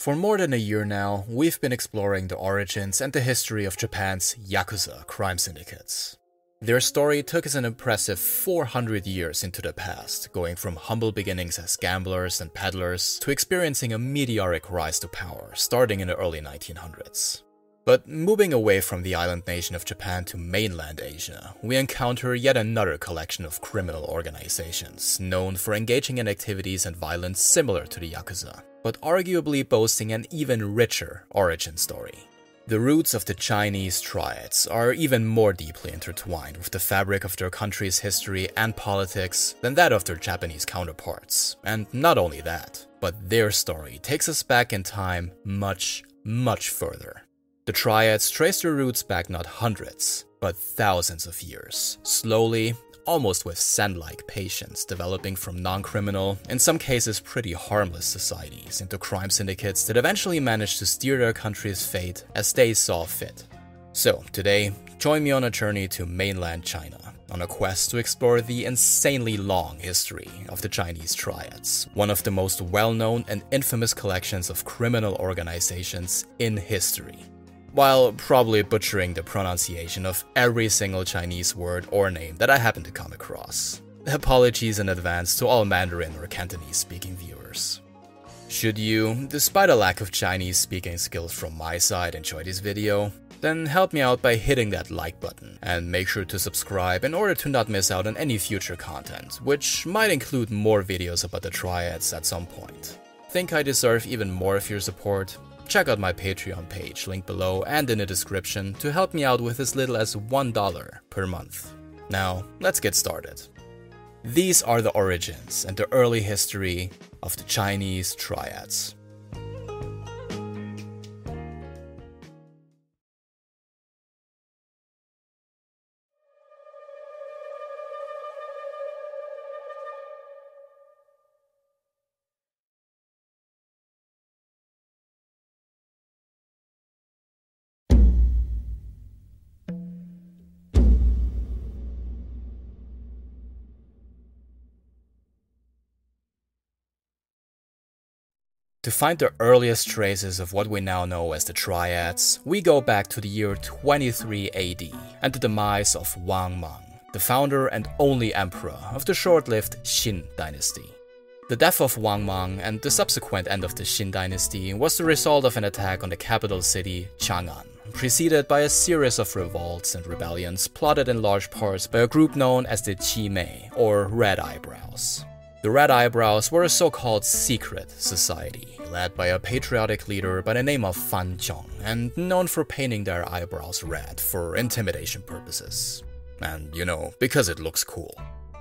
For more than a year now, we've been exploring the origins and the history of Japan's Yakuza crime syndicates. Their story took us an impressive 400 years into the past, going from humble beginnings as gamblers and peddlers to experiencing a meteoric rise to power starting in the early 1900s. But moving away from the island nation of Japan to mainland Asia, we encounter yet another collection of criminal organizations known for engaging in activities and violence similar to the Yakuza, but arguably boasting an even richer origin story. The roots of the Chinese triads are even more deeply intertwined with the fabric of their country's history and politics than that of their Japanese counterparts. And not only that, but their story takes us back in time much, much further. The triads trace their roots back not hundreds, but thousands of years, slowly, almost with Zen like patience, developing from non criminal, in some cases pretty harmless societies into crime syndicates that eventually managed to steer their country's fate as they saw fit. So, today, join me on a journey to mainland China, on a quest to explore the insanely long history of the Chinese triads, one of the most well known and infamous collections of criminal organizations in history while probably butchering the pronunciation of every single Chinese word or name that I happen to come across. Apologies in advance to all Mandarin or Cantonese speaking viewers. Should you, despite a lack of Chinese speaking skills from my side, enjoy this video, then help me out by hitting that like button and make sure to subscribe in order to not miss out on any future content, which might include more videos about the triads at some point. Think I deserve even more of your support? Check out my Patreon page, link below and in the description, to help me out with as little as $1 per month. Now, let's get started. These are the origins and the early history of the Chinese triads. To find the earliest traces of what we now know as the Triads, we go back to the year 23 AD and the demise of Wang Mang, the founder and only emperor of the short lived Xin dynasty. The death of Wang Mang and the subsequent end of the Xin dynasty was the result of an attack on the capital city, Chang'an, preceded by a series of revolts and rebellions plotted in large parts by a group known as the Qi Mei, or Red Eyebrows. The Red Eyebrows were a so called secret society, led by a patriotic leader by the name of Fan Zhong, and known for painting their eyebrows red for intimidation purposes. And, you know, because it looks cool.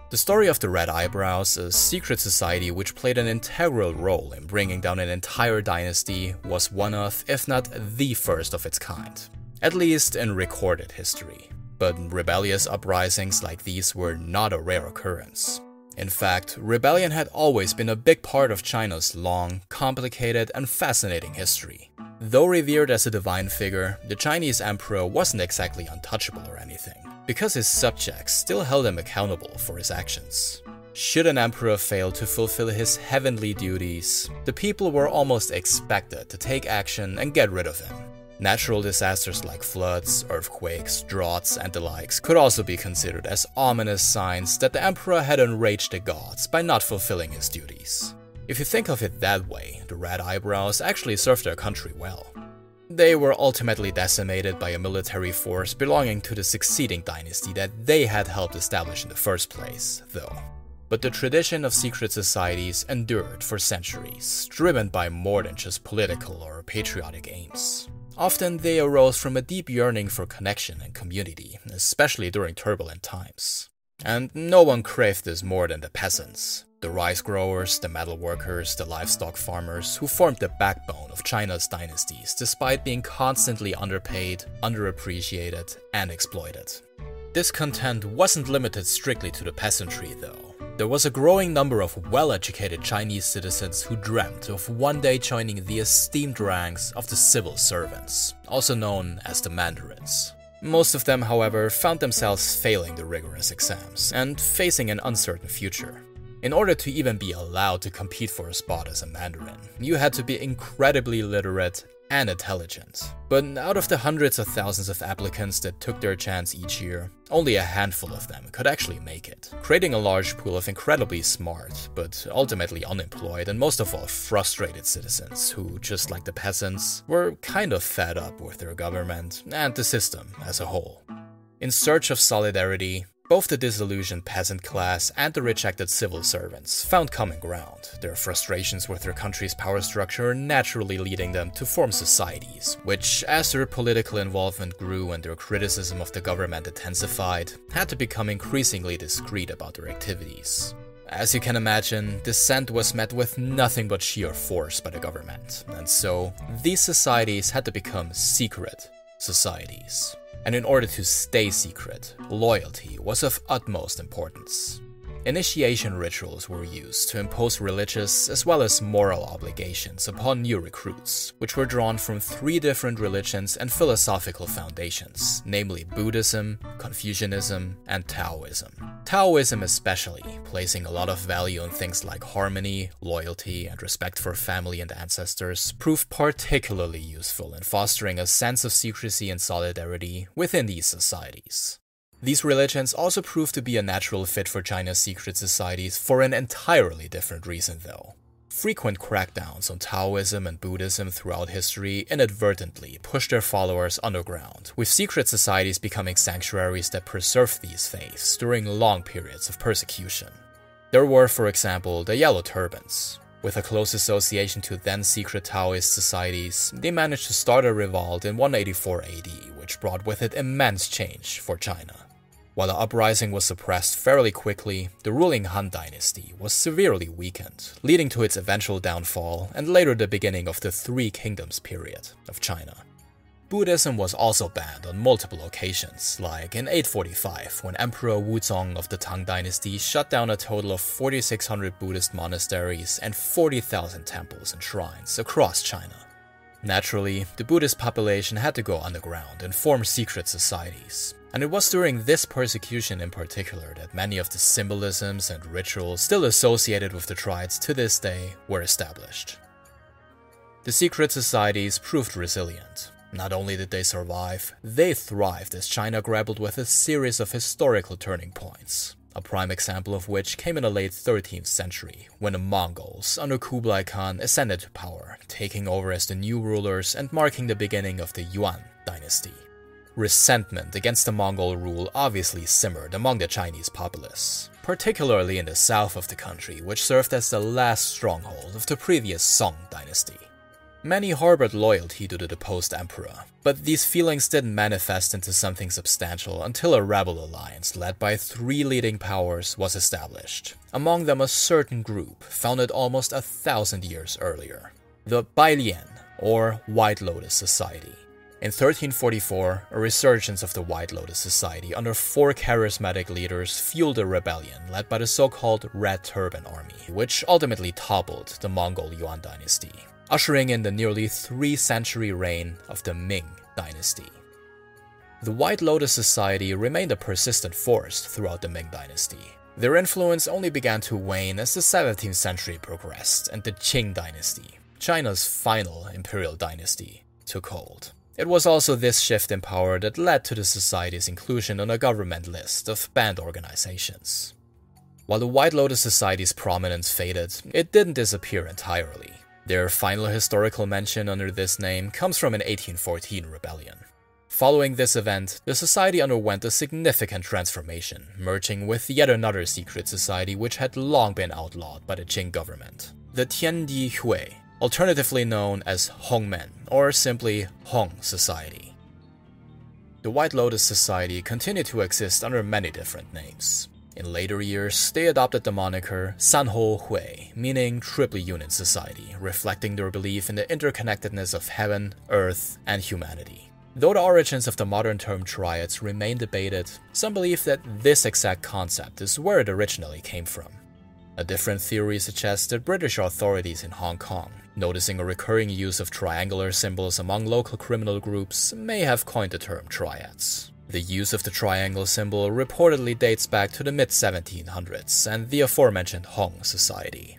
The story of the Red Eyebrows, a secret society which played an integral role in bringing down an entire dynasty, was one of, if not the first of its kind, at least in recorded history. But rebellious uprisings like these were not a rare occurrence. In fact, rebellion had always been a big part of China's long, complicated, and fascinating history. Though revered as a divine figure, the Chinese emperor wasn't exactly untouchable or anything, because his subjects still held him accountable for his actions. Should an emperor fail to fulfill his heavenly duties, the people were almost expected to take action and get rid of him. Natural disasters like floods, earthquakes, droughts, and the likes could also be considered as ominous signs that the emperor had enraged the gods by not fulfilling his duties. If you think of it that way, the Red Eyebrows actually served their country well. They were ultimately decimated by a military force belonging to the succeeding dynasty that they had helped establish in the first place, though. But the tradition of secret societies endured for centuries, driven by more than just political or patriotic aims. Often they arose from a deep yearning for connection and community, especially during turbulent times. And no one craved this more than the peasants, the rice growers, the metal workers, the livestock farmers, who formed the backbone of China's dynasties despite being constantly underpaid, underappreciated, and exploited. This discontent wasn't limited strictly to the peasantry, though. There was a growing number of well educated Chinese citizens who dreamt of one day joining the esteemed ranks of the civil servants, also known as the mandarins. Most of them, however, found themselves failing the rigorous exams and facing an uncertain future. In order to even be allowed to compete for a spot as a Mandarin, you had to be incredibly literate and intelligent. But out of the hundreds of thousands of applicants that took their chance each year, only a handful of them could actually make it, creating a large pool of incredibly smart, but ultimately unemployed and most of all frustrated citizens who, just like the peasants, were kind of fed up with their government and the system as a whole. In search of solidarity, both the disillusioned peasant class and the rejected civil servants found common ground, their frustrations with their country's power structure naturally leading them to form societies, which, as their political involvement grew and their criticism of the government intensified, had to become increasingly discreet about their activities. As you can imagine, dissent was met with nothing but sheer force by the government, and so these societies had to become secret societies and in order to stay secret, loyalty was of utmost importance. Initiation rituals were used to impose religious as well as moral obligations upon new recruits, which were drawn from three different religions and philosophical foundations, namely Buddhism, Confucianism, and Taoism. Taoism, especially, placing a lot of value on things like harmony, loyalty, and respect for family and ancestors, proved particularly useful in fostering a sense of secrecy and solidarity within these societies. These religions also proved to be a natural fit for China's secret societies for an entirely different reason, though. Frequent crackdowns on Taoism and Buddhism throughout history inadvertently pushed their followers underground, with secret societies becoming sanctuaries that preserved these faiths during long periods of persecution. There were, for example, the Yellow Turbans. With a close association to then secret Taoist societies, they managed to start a revolt in 184 AD, which brought with it immense change for China. While the uprising was suppressed fairly quickly, the ruling Han dynasty was severely weakened, leading to its eventual downfall and later the beginning of the Three Kingdoms period of China. Buddhism was also banned on multiple occasions, like in 845 when Emperor Wuzong of the Tang dynasty shut down a total of 4,600 Buddhist monasteries and 40,000 temples and shrines across China. Naturally, the Buddhist population had to go underground and form secret societies, and it was during this persecution in particular that many of the symbolisms and rituals still associated with the triads to this day were established. The secret societies proved resilient. Not only did they survive, they thrived as China grappled with a series of historical turning points. A prime example of which came in the late 13th century, when the Mongols under Kublai Khan ascended to power, taking over as the new rulers and marking the beginning of the Yuan dynasty. Resentment against the Mongol rule obviously simmered among the Chinese populace, particularly in the south of the country, which served as the last stronghold of the previous Song dynasty. Many harbored loyalty to the deposed emperor, but these feelings didn't manifest into something substantial until a rebel alliance led by three leading powers was established, among them a certain group founded almost a thousand years earlier, the Bailian, or White Lotus Society. In 1344, a resurgence of the White Lotus Society under four charismatic leaders fueled a rebellion led by the so called Red Turban Army, which ultimately toppled the Mongol Yuan dynasty, ushering in the nearly three century reign of the Ming dynasty. The White Lotus Society remained a persistent force throughout the Ming dynasty. Their influence only began to wane as the 17th century progressed and the Qing dynasty, China's final imperial dynasty, took hold. It was also this shift in power that led to the Society's inclusion on a government list of banned organizations. While the White Lotus Society's prominence faded, it didn't disappear entirely. Their final historical mention under this name comes from an 1814 rebellion. Following this event, the society underwent a significant transformation, merging with yet another secret society which had long been outlawed by the Qing government, the Tiandi Hui, alternatively known as Hongmen or simply Hong Society. The White Lotus Society continued to exist under many different names. In later years, they adopted the moniker Sanhou Hui, meaning Triple Unit Society, reflecting their belief in the interconnectedness of heaven, earth, and humanity. Though the origins of the modern term triads remain debated, some believe that this exact concept is where it originally came from. A different theory suggests that British authorities in Hong Kong, noticing a recurring use of triangular symbols among local criminal groups, may have coined the term triads. The use of the triangle symbol reportedly dates back to the mid 1700s and the aforementioned Hong Society.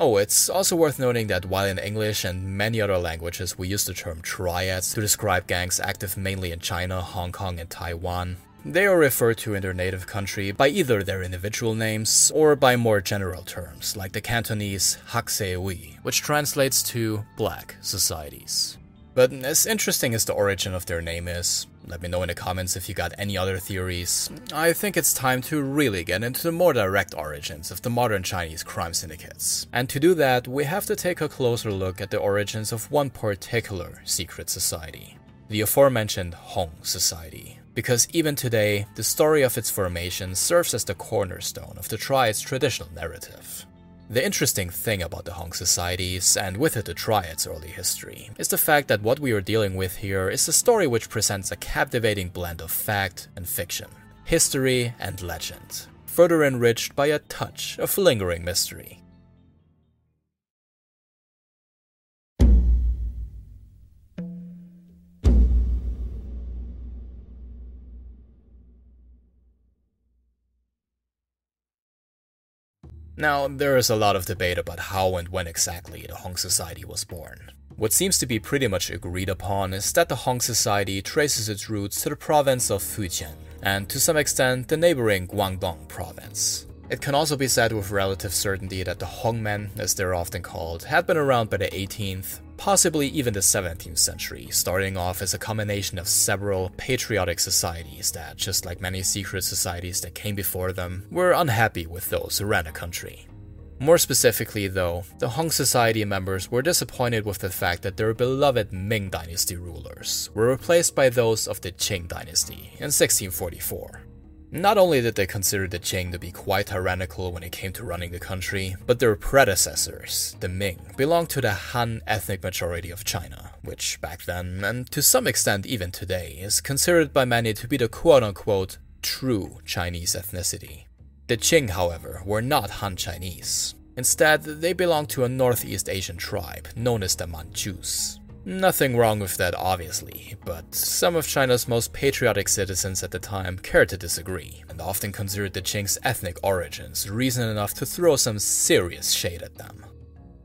Oh, it's also worth noting that while in English and many other languages we use the term triads to describe gangs active mainly in China, Hong Kong, and Taiwan, they are referred to in their native country by either their individual names or by more general terms, like the Cantonese Hakseui, which translates to black societies. But as interesting as the origin of their name is, let me know in the comments if you got any other theories. I think it's time to really get into the more direct origins of the modern Chinese crime syndicates. And to do that, we have to take a closer look at the origins of one particular secret society the aforementioned Hong Society. Because even today, the story of its formation serves as the cornerstone of the triad's traditional narrative. The interesting thing about the Hong societies, and with it the Triad's early history, is the fact that what we are dealing with here is a story which presents a captivating blend of fact and fiction, history and legend, further enriched by a touch of lingering mystery. Now, there is a lot of debate about how and when exactly the Hong Society was born. What seems to be pretty much agreed upon is that the Hong Society traces its roots to the province of Fujian, and to some extent the neighboring Guangdong province. It can also be said with relative certainty that the Hongmen, as they're often called, had been around by the 18th, possibly even the 17th century, starting off as a combination of several patriotic societies that, just like many secret societies that came before them, were unhappy with those who ran the country. More specifically, though, the Hong Society members were disappointed with the fact that their beloved Ming Dynasty rulers were replaced by those of the Qing Dynasty in 1644. Not only did they consider the Qing to be quite tyrannical when it came to running the country, but their predecessors, the Ming, belonged to the Han ethnic majority of China, which back then, and to some extent even today, is considered by many to be the quote unquote true Chinese ethnicity. The Qing, however, were not Han Chinese. Instead, they belonged to a Northeast Asian tribe known as the Manchus. Nothing wrong with that, obviously, but some of China's most patriotic citizens at the time cared to disagree, and often considered the Qing's ethnic origins reason enough to throw some serious shade at them.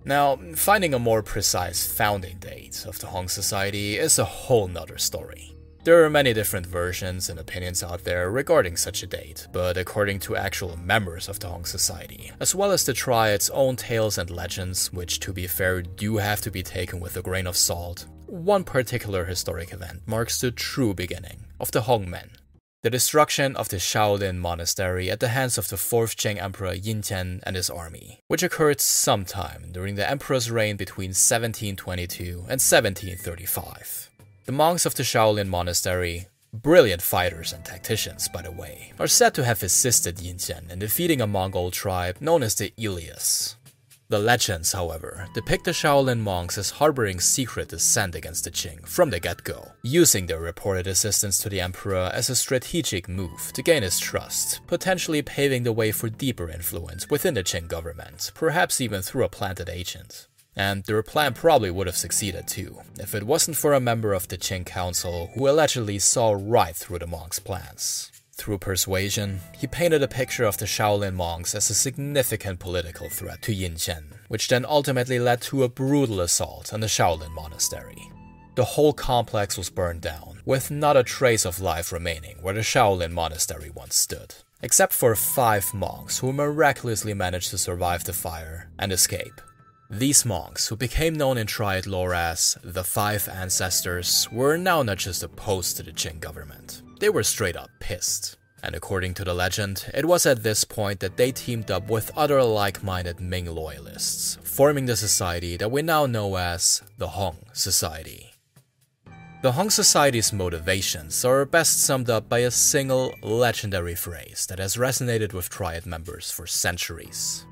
Now, finding a more precise founding date of the Hong Society is a whole nother story. There are many different versions and opinions out there regarding such a date, but according to actual members of the Hong Society, as well as Triads' own tales and legends, which to be fair do have to be taken with a grain of salt, one particular historic event marks the true beginning of the Hongmen. The destruction of the Shaolin Monastery at the hands of the 4th Qing Emperor Yin Tian and his army, which occurred sometime during the emperor's reign between 1722 and 1735. The monks of the Shaolin Monastery, brilliant fighters and tacticians by the way, are said to have assisted Yin Tian in defeating a Mongol tribe known as the Ilias. The legends, however, depict the Shaolin monks as harboring secret dissent against the Qing from the get-go, using their reported assistance to the emperor as a strategic move to gain his trust, potentially paving the way for deeper influence within the Qing government, perhaps even through a planted agent. And their plan probably would have succeeded too, if it wasn't for a member of the Qing Council who allegedly saw right through the monks' plans. Through persuasion, he painted a picture of the Shaolin monks as a significant political threat to Yin Tian, which then ultimately led to a brutal assault on the Shaolin monastery. The whole complex was burned down, with not a trace of life remaining where the Shaolin monastery once stood, except for five monks who miraculously managed to survive the fire and escape. These monks, who became known in Triad lore as the Five Ancestors, were now not just opposed to the Qing government, they were straight up pissed. And according to the legend, it was at this point that they teamed up with other like minded Ming loyalists, forming the society that we now know as the Hong Society. The Hong Society's motivations are best summed up by a single legendary phrase that has resonated with Triad members for centuries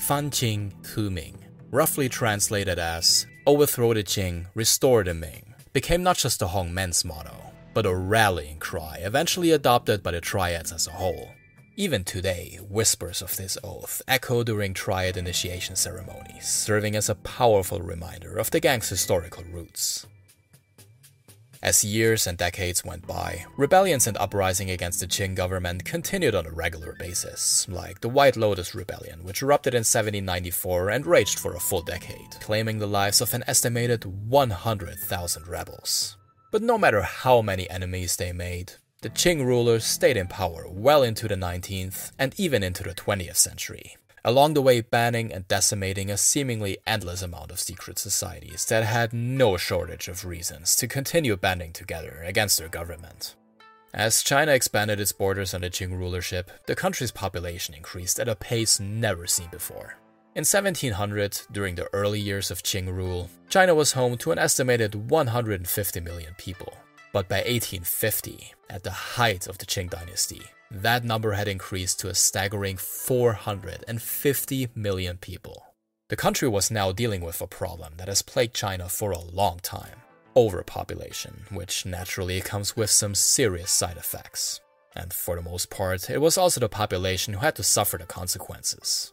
Fan Qing Fu Ming roughly translated as overthrow the Qing, restore the Ming, became not just the Hong men's motto, but a rallying cry eventually adopted by the Triads as a whole. Even today, whispers of this oath echo during Triad initiation ceremonies, serving as a powerful reminder of the gang's historical roots. As years and decades went by, rebellions and uprising against the Qing government continued on a regular basis, like the White Lotus Rebellion, which erupted in 1794 and raged for a full decade, claiming the lives of an estimated 100,000 rebels. But no matter how many enemies they made, the Qing rulers stayed in power well into the 19th and even into the 20th century, along the way banning and decimating a seemingly endless amount of secret societies that had no shortage of reasons to continue banding together against their government. As China expanded its borders under Qing rulership, the country's population increased at a pace never seen before. In 1700, during the early years of Qing rule, China was home to an estimated 150 million people. But by 1850, at the height of the Qing dynasty, that number had increased to a staggering 450 million people. The country was now dealing with a problem that has plagued China for a long time overpopulation, which naturally comes with some serious side effects. And for the most part, it was also the population who had to suffer the consequences.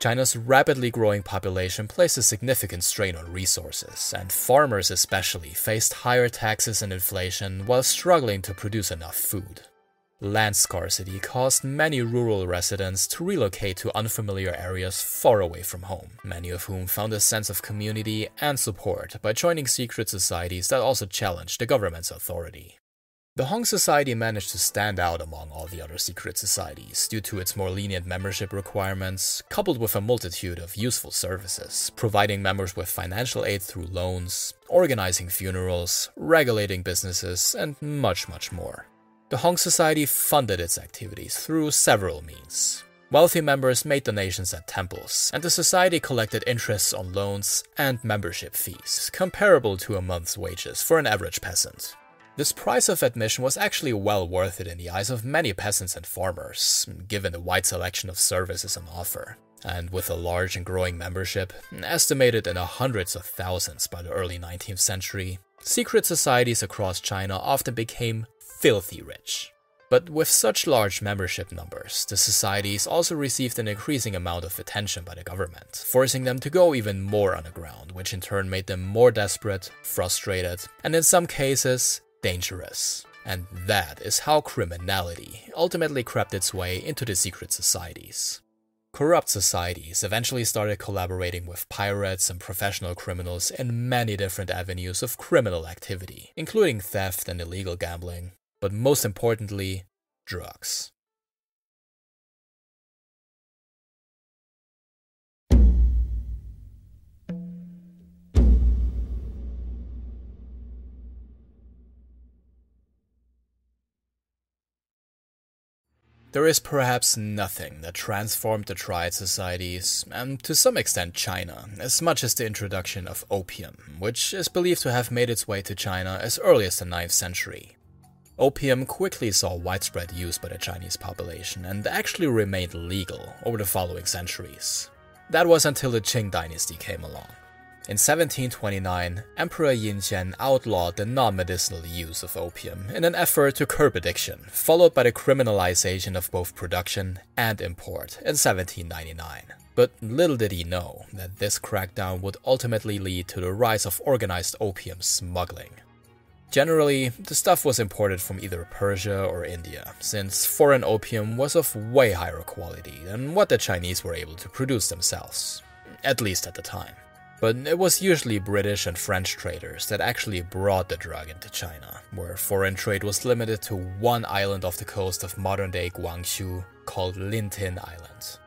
China's rapidly growing population placed a significant strain on resources, and farmers especially faced higher taxes and inflation while struggling to produce enough food. Land scarcity caused many rural residents to relocate to unfamiliar areas far away from home, many of whom found a sense of community and support by joining secret societies that also challenged the government's authority. The Hong Society managed to stand out among all the other secret societies due to its more lenient membership requirements, coupled with a multitude of useful services, providing members with financial aid through loans, organizing funerals, regulating businesses, and much, much more. The Hong Society funded its activities through several means. Wealthy members made donations at temples, and the society collected interests on loans and membership fees, comparable to a month's wages for an average peasant. This price of admission was actually well worth it in the eyes of many peasants and farmers, given the wide selection of services on offer. And with a large and growing membership, estimated in the hundreds of thousands by the early 19th century, secret societies across China often became filthy rich. But with such large membership numbers, the societies also received an increasing amount of attention by the government, forcing them to go even more underground, which in turn made them more desperate, frustrated, and in some cases, dangerous. And that is how criminality ultimately crept its way into the secret societies. Corrupt societies eventually started collaborating with pirates and professional criminals in many different avenues of criminal activity, including theft and illegal gambling, but most importantly, drugs. There is perhaps nothing that transformed the Triad societies, and to some extent China, as much as the introduction of opium, which is believed to have made its way to China as early as the 9th century. Opium quickly saw widespread use by the Chinese population and actually remained legal over the following centuries. That was until the Qing dynasty came along. In 1729, Emperor Yin outlawed the non medicinal use of opium in an effort to curb addiction, followed by the criminalization of both production and import in 1799. But little did he know that this crackdown would ultimately lead to the rise of organized opium smuggling. Generally, the stuff was imported from either Persia or India, since foreign opium was of way higher quality than what the Chinese were able to produce themselves, at least at the time. But it was usually British and French traders that actually brought the drug into China, where foreign trade was limited to one island off the coast of modern day Guangzhou called Lintin Island.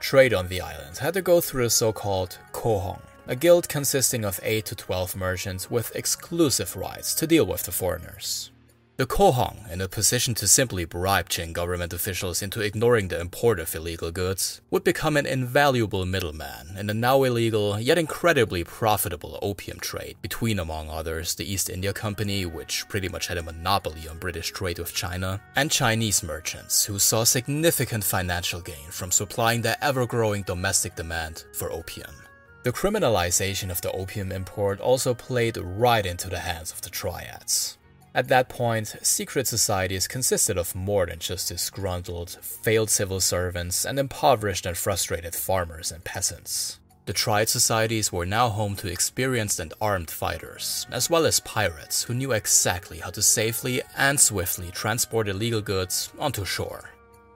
Trade on the island had to go through the so called Cohong, a guild consisting of 8 to 12 merchants with exclusive rights to deal with the foreigners. The Cohong, in a position to simply bribe Qing government officials into ignoring the import of illegal goods, would become an invaluable middleman in the now illegal yet incredibly profitable opium trade between, among others, the East India Company, which pretty much had a monopoly on British trade with China, and Chinese merchants who saw significant financial gain from supplying the ever growing domestic demand for opium. The criminalization of the opium import also played right into the hands of the triads. At that point, secret societies consisted of more than just disgruntled, failed civil servants and impoverished and frustrated farmers and peasants. The Triad societies were now home to experienced and armed fighters, as well as pirates who knew exactly how to safely and swiftly transport illegal goods onto shore.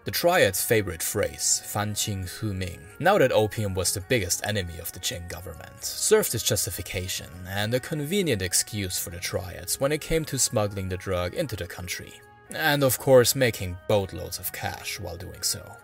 The Triad's favorite phrase, Fan Qing Fu Ming, now that opium was the biggest enemy of the Qing government, served as justification and a convenient excuse for the Triads when it came to smuggling the drug into the country. And of course, making boatloads of cash while doing so.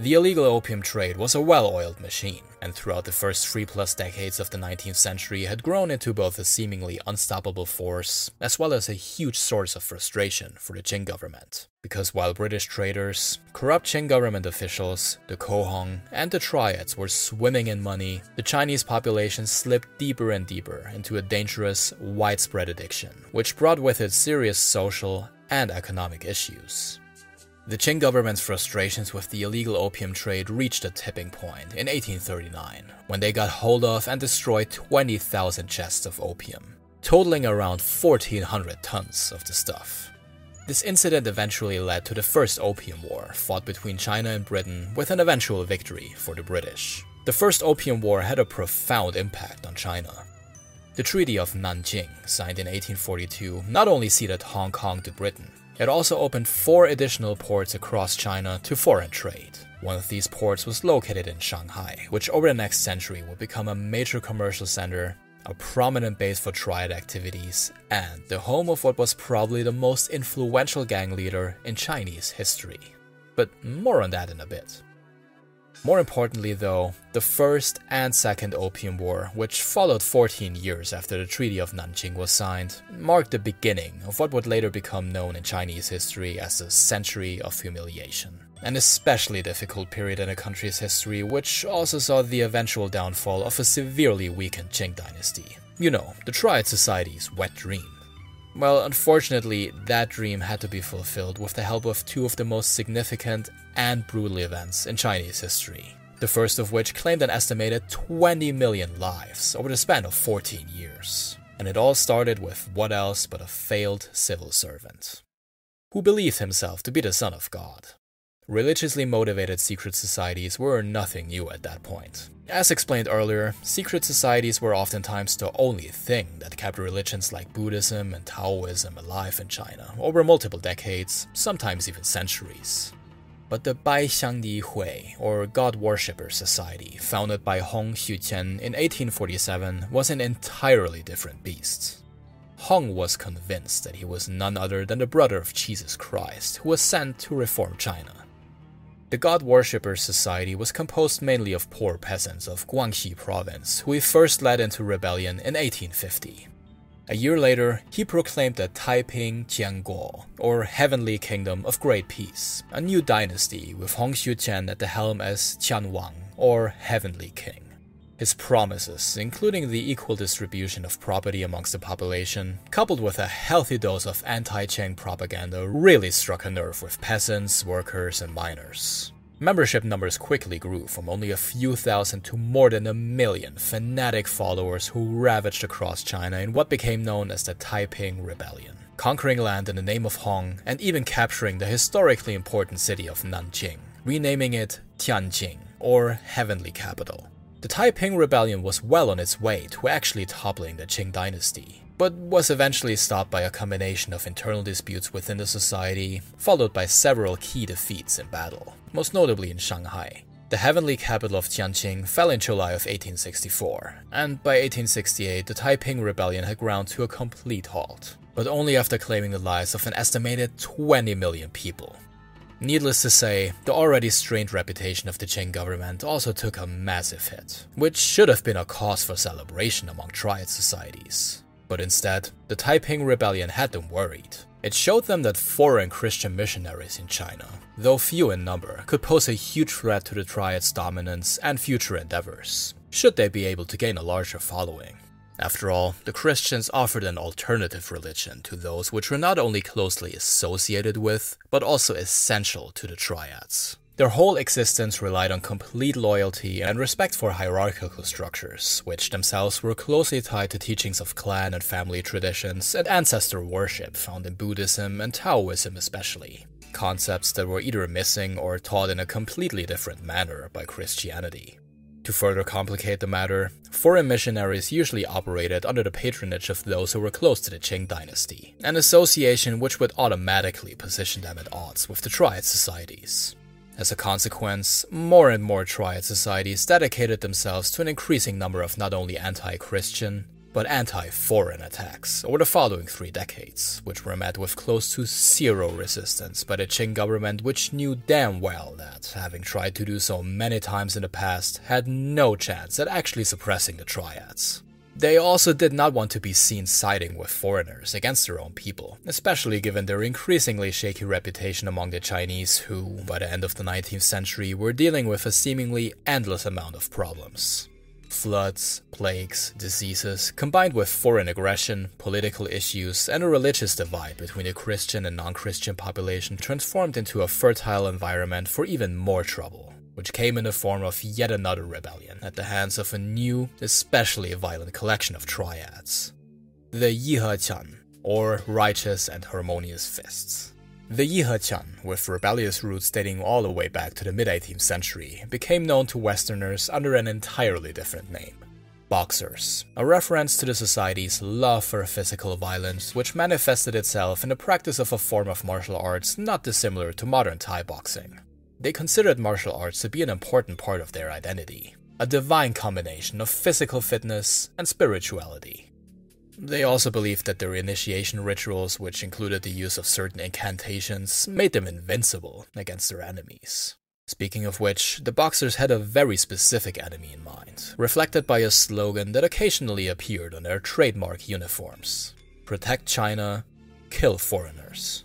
The illegal opium trade was a well oiled machine, and throughout the first three plus decades of the 19th century had grown into both a seemingly unstoppable force as well as a huge source of frustration for the Qing government. Because while British traders, corrupt Qing government officials, the Cohong, and the Triads were swimming in money, the Chinese population slipped deeper and deeper into a dangerous, widespread addiction, which brought with it serious social and economic issues. The Qing government's frustrations with the illegal opium trade reached a tipping point in 1839 when they got hold of and destroyed 20,000 chests of opium, totaling around 1,400 tons of the stuff. This incident eventually led to the First Opium War, fought between China and Britain, with an eventual victory for the British. The First Opium War had a profound impact on China. The Treaty of Nanjing, signed in 1842, not only ceded Hong Kong to Britain, it also opened four additional ports across China to foreign trade. One of these ports was located in Shanghai, which over the next century would become a major commercial center, a prominent base for triad activities, and the home of what was probably the most influential gang leader in Chinese history. But more on that in a bit. More importantly, though, the First and Second Opium War, which followed 14 years after the Treaty of Nanjing was signed, marked the beginning of what would later become known in Chinese history as the Century of Humiliation. An especially difficult period in a country's history, which also saw the eventual downfall of a severely weakened Qing dynasty. You know, the Triad Society's wet dream. Well, unfortunately, that dream had to be fulfilled with the help of two of the most significant and brutal events in Chinese history. The first of which claimed an estimated 20 million lives over the span of 14 years. And it all started with what else but a failed civil servant, who believed himself to be the son of God. Religiously motivated secret societies were nothing new at that point. As explained earlier, secret societies were oftentimes the only thing that kept religions like Buddhism and Taoism alive in China over multiple decades, sometimes even centuries. But the Bai Shangdi Hui, or God Worshipper Society, founded by Hong Xiuquan in 1847, was an entirely different beast. Hong was convinced that he was none other than the brother of Jesus Christ, who was sent to reform China. The God Worshippers Society was composed mainly of poor peasants of Guangxi province, who he first led into rebellion in 1850. A year later, he proclaimed the Taiping Tianguo, or Heavenly Kingdom of Great Peace, a new dynasty with Hong Xiuquan at the helm as Tianwang, or Heavenly King. His promises, including the equal distribution of property amongst the population, coupled with a healthy dose of anti Qing propaganda, really struck a nerve with peasants, workers, and miners. Membership numbers quickly grew from only a few thousand to more than a million fanatic followers who ravaged across China in what became known as the Taiping Rebellion, conquering land in the name of Hong and even capturing the historically important city of Nanjing, renaming it Tianjing, or Heavenly Capital. The Taiping Rebellion was well on its way to actually toppling the Qing dynasty, but was eventually stopped by a combination of internal disputes within the society, followed by several key defeats in battle, most notably in Shanghai. The heavenly capital of Tianjing fell in July of 1864, and by 1868 the Taiping Rebellion had ground to a complete halt, but only after claiming the lives of an estimated 20 million people, Needless to say, the already strained reputation of the Qing government also took a massive hit, which should have been a cause for celebration among triad societies. But instead, the Taiping Rebellion had them worried. It showed them that foreign Christian missionaries in China, though few in number, could pose a huge threat to the Triad's dominance and future endeavors, should they be able to gain a larger following. After all, the Christians offered an alternative religion to those which were not only closely associated with, but also essential to the triads. Their whole existence relied on complete loyalty and respect for hierarchical structures, which themselves were closely tied to teachings of clan and family traditions and ancestor worship found in Buddhism and Taoism, especially. Concepts that were either missing or taught in a completely different manner by Christianity. To further complicate the matter, foreign missionaries usually operated under the patronage of those who were close to the Qing dynasty, an association which would automatically position them at odds with the Triad societies. As a consequence, more and more Triad societies dedicated themselves to an increasing number of not only anti Christian, but anti-foreign attacks over the following three decades, which were met with close to zero resistance by the Qing government, which knew damn well that, having tried to do so many times in the past, had no chance at actually suppressing the triads. They also did not want to be seen siding with foreigners against their own people, especially given their increasingly shaky reputation among the Chinese, who, by the end of the 19th century, were dealing with a seemingly endless amount of problems. Floods, plagues, diseases, combined with foreign aggression, political issues, and a religious divide between the Christian and non Christian population transformed into a fertile environment for even more trouble, which came in the form of yet another rebellion at the hands of a new, especially violent collection of triads the Yihe or Righteous and Harmonious Fists. The Yihe with rebellious roots dating all the way back to the mid 18th century, became known to Westerners under an entirely different name. Boxers, a reference to the society's love for physical violence, which manifested itself in the practice of a form of martial arts not dissimilar to modern Thai boxing. They considered martial arts to be an important part of their identity, a divine combination of physical fitness and spirituality. They also believed that their initiation rituals, which included the use of certain incantations, made them invincible against their enemies. Speaking of which, the Boxers had a very specific enemy in mind, reflected by a slogan that occasionally appeared on their trademark uniforms Protect China, kill foreigners.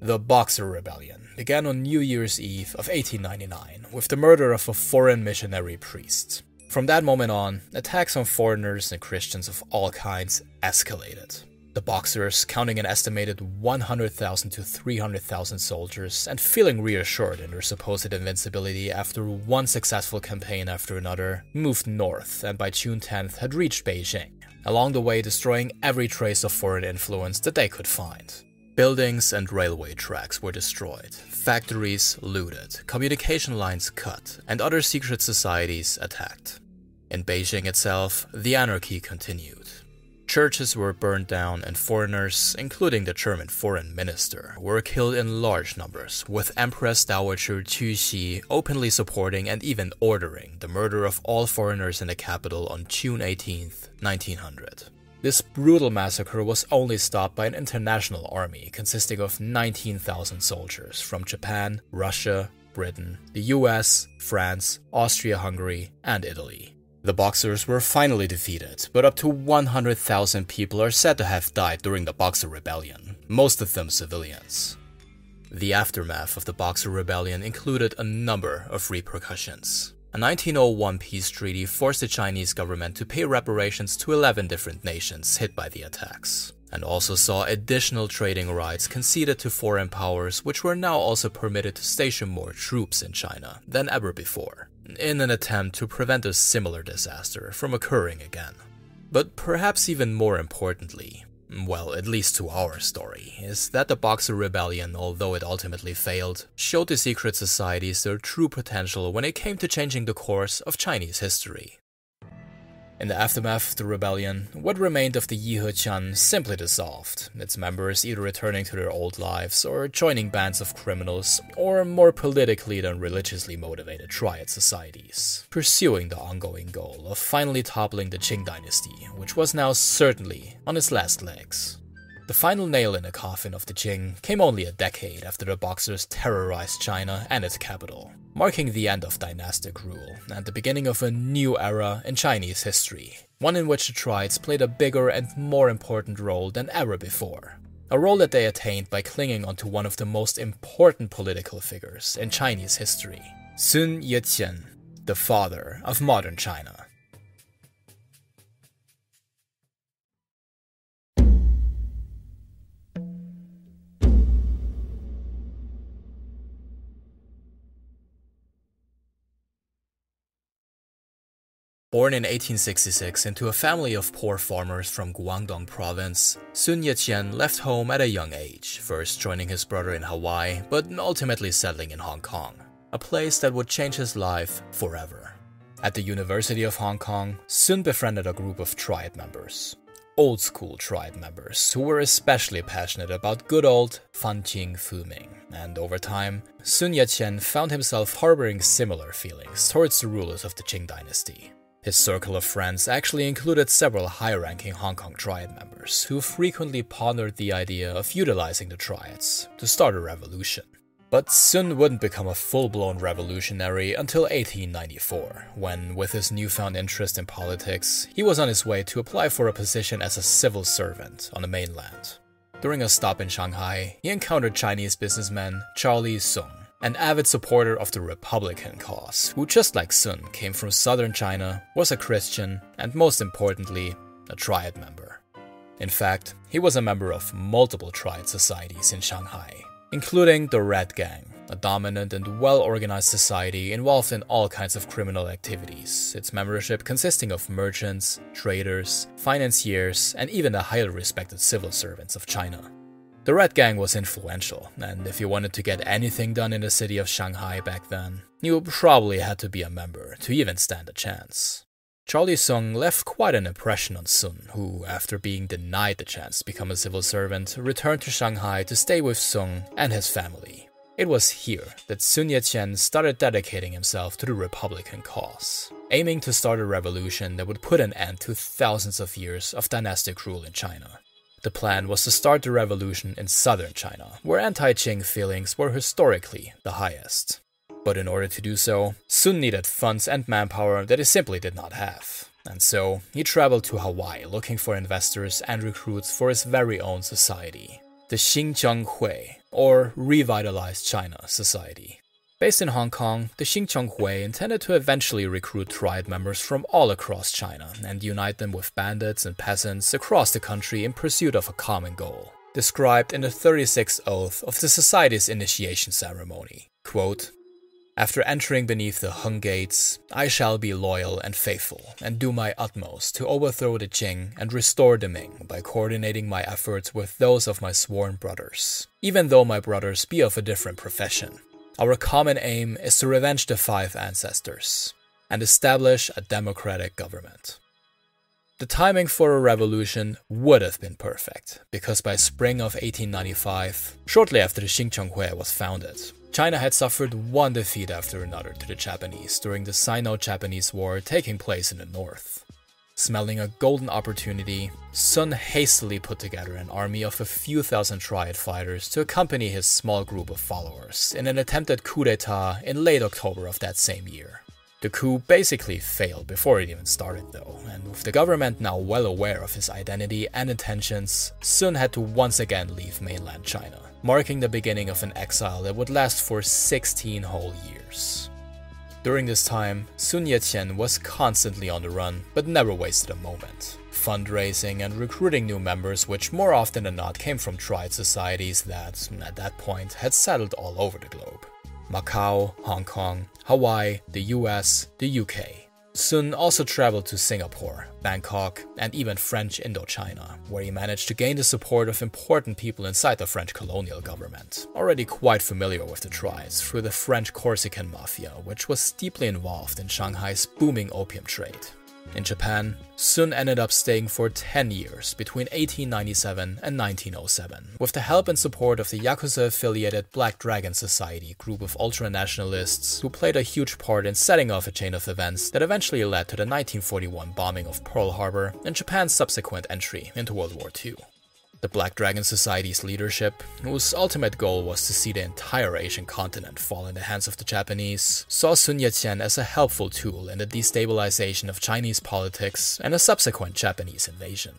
The Boxer Rebellion began on New Year's Eve of 1899 with the murder of a foreign missionary priest, from that moment on, attacks on foreigners and Christians of all kinds escalated. The Boxers, counting an estimated 100,000 to 300,000 soldiers, and feeling reassured in their supposed invincibility after one successful campaign after another, moved north and by June 10th had reached Beijing, along the way destroying every trace of foreign influence that they could find. Buildings and railway tracks were destroyed, factories looted, communication lines cut, and other secret societies attacked. In Beijing itself, the anarchy continued. Churches were burned down, and foreigners, including the German foreign minister, were killed in large numbers, with Empress Dowager Cixi openly supporting and even ordering the murder of all foreigners in the capital on June 18, 1900. This brutal massacre was only stopped by an international army consisting of 19,000 soldiers from Japan, Russia, Britain, the US, France, Austria Hungary, and Italy. The Boxers were finally defeated, but up to 100,000 people are said to have died during the Boxer Rebellion, most of them civilians. The aftermath of the Boxer Rebellion included a number of repercussions. A 1901 peace treaty forced the Chinese government to pay reparations to 11 different nations hit by the attacks, and also saw additional trading rights conceded to foreign powers, which were now also permitted to station more troops in China than ever before in an attempt to prevent a similar disaster from occurring again. But perhaps even more importantly, well, at least to our story, is that the Boxer Rebellion, although it ultimately failed, showed the secret societies their true potential when it came to changing the course of Chinese history. In the aftermath of the rebellion, what remained of the Yihequan simply dissolved, its members either returning to their old lives or joining bands of criminals or more politically than religiously motivated triad societies, pursuing the ongoing goal of finally toppling the Qing dynasty, which was now certainly on its last legs. The final nail in the coffin of the Qing came only a decade after the Boxers terrorized China and its capital, marking the end of dynastic rule and the beginning of a new era in Chinese history, one in which the Triads played a bigger and more important role than ever before. A role that they attained by clinging onto one of the most important political figures in Chinese history, Sun Yat-sen, the father of modern China. Born in 1866 into a family of poor farmers from Guangdong province, Sun Yat-sen left home at a young age, first joining his brother in Hawaii, but ultimately settling in Hong Kong, a place that would change his life forever. At the University of Hong Kong, Sun befriended a group of Triad members. Old school Triad members who were especially passionate about good old Fanqing Fuming, and over time, Sun Yat-sen found himself harboring similar feelings towards the rulers of the Qing dynasty. His circle of friends actually included several high ranking Hong Kong Triad members who frequently pondered the idea of utilizing the Triads to start a revolution. But Sun wouldn't become a full blown revolutionary until 1894, when, with his newfound interest in politics, he was on his way to apply for a position as a civil servant on the mainland. During a stop in Shanghai, he encountered Chinese businessman Charlie Soong, an avid supporter of the Republican cause, who, just like Sun, came from southern China, was a Christian, and most importantly, a Triad member. In fact, he was a member of multiple Triad societies in Shanghai, including the Red Gang, a dominant and well organized society involved in all kinds of criminal activities, its membership consisting of merchants, traders, financiers, and even the highly respected civil servants of China. The Red Gang was influential, and if you wanted to get anything done in the city of Shanghai back then, you probably had to be a member to even stand a chance. Charlie Soong left quite an impression on Sun, who, after being denied the chance to become a civil servant, returned to Shanghai to stay with Soong and his family. It was here that Sun Yat-sen started dedicating himself to the Republican cause, aiming to start a revolution that would put an end to thousands of years of dynastic rule in China. The plan was to start the revolution in southern China, where anti Qing feelings were historically the highest. But in order to do so, Sun needed funds and manpower that he simply did not have. And so, he traveled to Hawaii looking for investors and recruits for his very own society, the Xingzhong Hui, or Revitalized China Society. Based in Hong Kong, the Xingzhong Hui intended to eventually recruit triad members from all across China and unite them with bandits and peasants across the country in pursuit of a common goal, described in the 36th oath of the society's initiation ceremony. Quote, after entering beneath the Hung Gates, I shall be loyal and faithful, and do my utmost to overthrow the Qing and restore the Ming by coordinating my efforts with those of my sworn brothers, even though my brothers be of a different profession. Our common aim is to revenge the five ancestors and establish a democratic government. The timing for a revolution would have been perfect, because by spring of 1895, shortly after the Xingzhong Hui was founded, China had suffered one defeat after another to the Japanese during the Sino Japanese War taking place in the north. Smelling a golden opportunity, Sun hastily put together an army of a few thousand triad fighters to accompany his small group of followers in an attempted coup d'etat in late October of that same year. The coup basically failed before it even started, though, and with the government now well aware of his identity and intentions, Sun had to once again leave mainland China marking the beginning of an exile that would last for 16 whole years. During this time, Sun Yat-sen was constantly on the run, but never wasted a moment. Fundraising and recruiting new members, which more often than not came from triad societies that, at that point, had settled all over the globe. Macau, Hong Kong, Hawaii, the US, the UK, Sun also traveled to Singapore, Bangkok, and even French Indochina, where he managed to gain the support of important people inside the French colonial government, already quite familiar with the triads through the French Corsican mafia, which was deeply involved in Shanghai's booming opium trade. In Japan, Sun ended up staying for 10 years between 1897 and 1907, with the help and support of the Yakuza affiliated Black Dragon Society group of ultranationalists who played a huge part in setting off a chain of events that eventually led to the 1941 bombing of Pearl Harbor and Japan's subsequent entry into World War II. The Black Dragon Society's leadership, whose ultimate goal was to see the entire Asian continent fall in the hands of the Japanese, saw Sun Yat-sen as a helpful tool in the destabilization of Chinese politics and a subsequent Japanese invasion.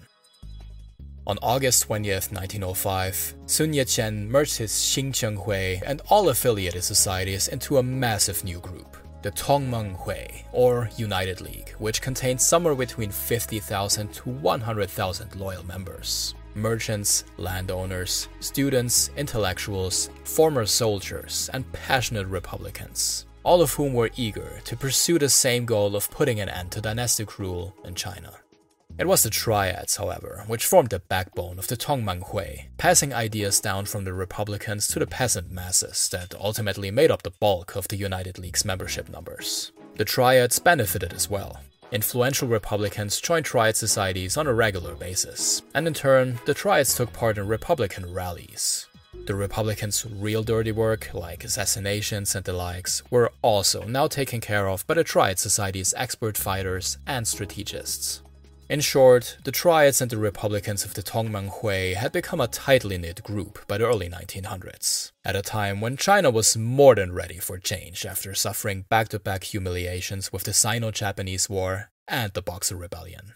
On August 20th, 1905, Sun Yat-sen merged his Xingzhong Hui and all affiliated societies into a massive new group, the Tongmeng Hui, or United League, which contained somewhere between 50,000 to 100,000 loyal members merchants, landowners, students, intellectuals, former soldiers, and passionate Republicans, all of whom were eager to pursue the same goal of putting an end to dynastic rule in China. It was the Triads, however, which formed the backbone of the Tongmeng Hui, passing ideas down from the Republicans to the peasant masses that ultimately made up the bulk of the United League's membership numbers. The triads benefited as well. Influential Republicans joined triad societies on a regular basis, and in turn, the triads took part in Republican rallies. The Republicans' real dirty work, like assassinations and the likes, were also now taken care of by the Triad Society's expert fighters and strategists. In short, the Triads and the Republicans of the Tongmenghui had become a tightly knit group by the early 1900s, at a time when China was more than ready for change after suffering back to back humiliations with the Sino Japanese War and the Boxer Rebellion.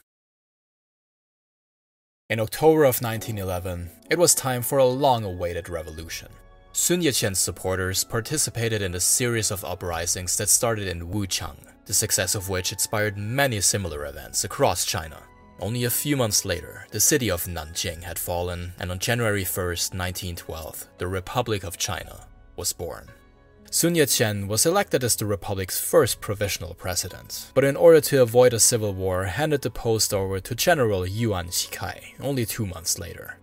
In October of 1911, it was time for a long awaited revolution. Sun Yat-sen's supporters participated in a series of uprisings that started in Wuchang, the success of which inspired many similar events across China. Only a few months later, the city of Nanjing had fallen, and on January 1, 1912, the Republic of China was born. Sun Yat-sen was elected as the Republic's first provisional president, but in order to avoid a civil war, handed the post over to General Yuan Shikai only two months later.